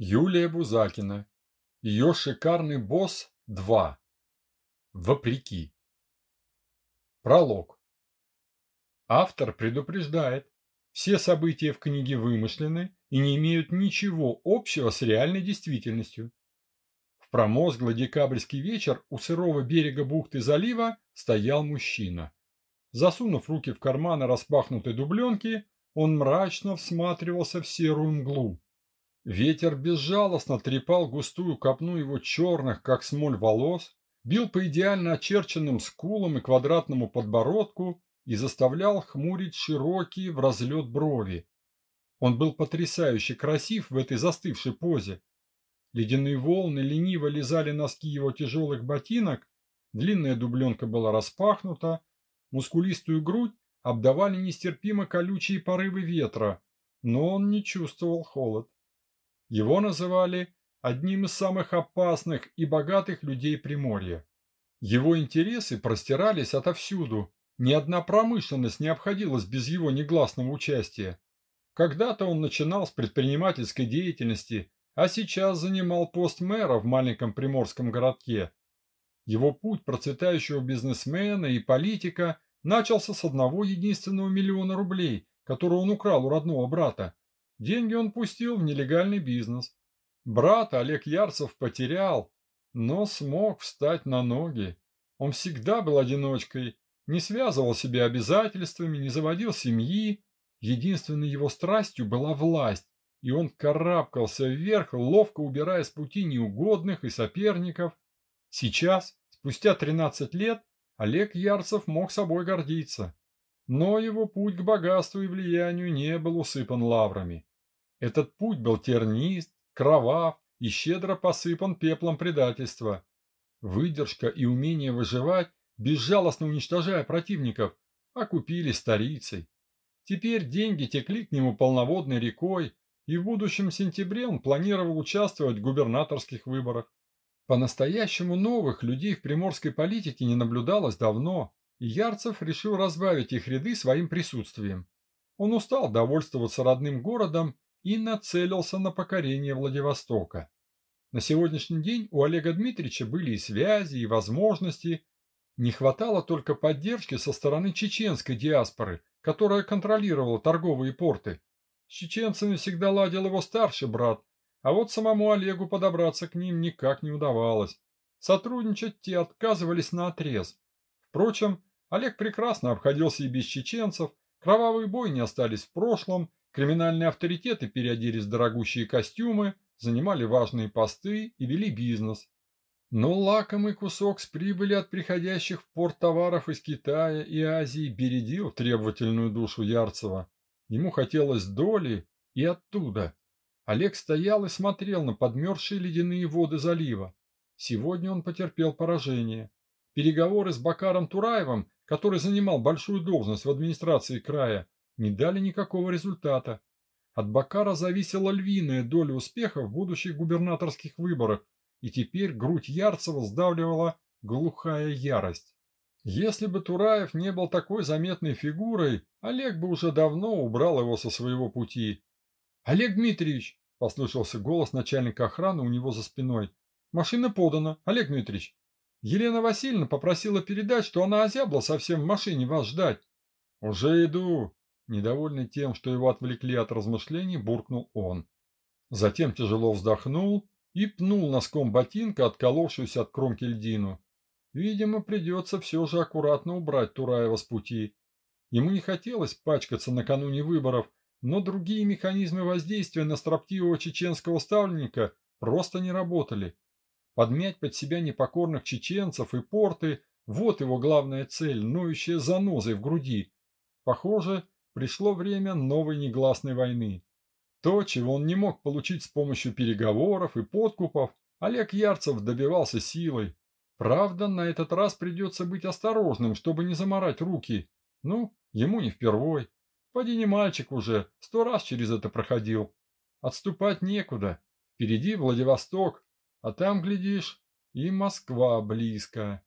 Юлия Бузакина. Ее шикарный босс 2. Вопреки. Пролог. Автор предупреждает, все события в книге вымышлены и не имеют ничего общего с реальной действительностью. В промозглый декабрьский вечер у сырого берега бухты залива стоял мужчина. Засунув руки в карманы распахнутой дубленки, он мрачно всматривался в серую мглу. Ветер безжалостно трепал густую копну его черных, как смоль, волос, бил по идеально очерченным скулам и квадратному подбородку и заставлял хмурить широкие в разлет брови. Он был потрясающе красив в этой застывшей позе. Ледяные волны лениво лизали носки его тяжелых ботинок, длинная дубленка была распахнута, мускулистую грудь обдавали нестерпимо колючие порывы ветра, но он не чувствовал холод. Его называли одним из самых опасных и богатых людей Приморья. Его интересы простирались отовсюду, ни одна промышленность не обходилась без его негласного участия. Когда-то он начинал с предпринимательской деятельности, а сейчас занимал пост мэра в маленьком приморском городке. Его путь процветающего бизнесмена и политика начался с одного единственного миллиона рублей, который он украл у родного брата. Деньги он пустил в нелегальный бизнес. Брат Олег Ярцев потерял, но смог встать на ноги. Он всегда был одиночкой, не связывал себя обязательствами, не заводил семьи. Единственной его страстью была власть, и он карабкался вверх, ловко убирая с пути неугодных и соперников. Сейчас, спустя 13 лет, Олег Ярцев мог собой гордиться. Но его путь к богатству и влиянию не был усыпан лаврами. Этот путь был тернист, кровав и щедро посыпан пеплом предательства. Выдержка и умение выживать, безжалостно уничтожая противников, окупили старицей. Теперь деньги текли к нему полноводной рекой, и в будущем сентябре он планировал участвовать в губернаторских выборах. По-настоящему новых людей в приморской политике не наблюдалось давно, и Ярцев решил разбавить их ряды своим присутствием. Он устал довольствоваться родным городом и нацелился на покорение Владивостока. На сегодняшний день у Олега Дмитриевича были и связи, и возможности. Не хватало только поддержки со стороны чеченской диаспоры, которая контролировала торговые порты. С чеченцами всегда ладил его старший брат, а вот самому Олегу подобраться к ним никак не удавалось. Сотрудничать те отказывались на отрез. Впрочем, Олег прекрасно обходился и без чеченцев, кровавые бойни остались в прошлом, Криминальные авторитеты переоделись в дорогущие костюмы, занимали важные посты и вели бизнес. Но лакомый кусок с прибыли от приходящих в порт товаров из Китая и Азии бередил требовательную душу Ярцева. Ему хотелось доли и оттуда. Олег стоял и смотрел на подмерзшие ледяные воды залива. Сегодня он потерпел поражение. Переговоры с Бакаром Тураевым, который занимал большую должность в администрации края, не дали никакого результата. От Бакара зависела львиная доля успеха в будущих губернаторских выборах, и теперь грудь Ярцева сдавливала глухая ярость. Если бы Тураев не был такой заметной фигурой, Олег бы уже давно убрал его со своего пути. «Олег Дмитриевич!» – послышался голос начальника охраны у него за спиной. «Машина подана, Олег Дмитриевич. Елена Васильевна попросила передать, что она озябла совсем в машине вас ждать». «Уже иду!» Недовольный тем, что его отвлекли от размышлений, буркнул он. Затем тяжело вздохнул и пнул носком ботинка отколовшуюся от кромки льдину. Видимо, придется все же аккуратно убрать Тураева с пути. Ему не хотелось пачкаться накануне выборов, но другие механизмы воздействия на строптивого чеченского ставленника просто не работали. Подмять под себя непокорных чеченцев и порты – вот его главная цель, ноющая занозой в груди. Похоже, пришло время новой негласной войны. То, чего он не мог получить с помощью переговоров и подкупов, Олег Ярцев добивался силой. Правда, на этот раз придется быть осторожным, чтобы не заморать руки. Ну, ему не впервой. Поди не мальчик уже, сто раз через это проходил. Отступать некуда. Впереди Владивосток, а там, глядишь, и Москва близко.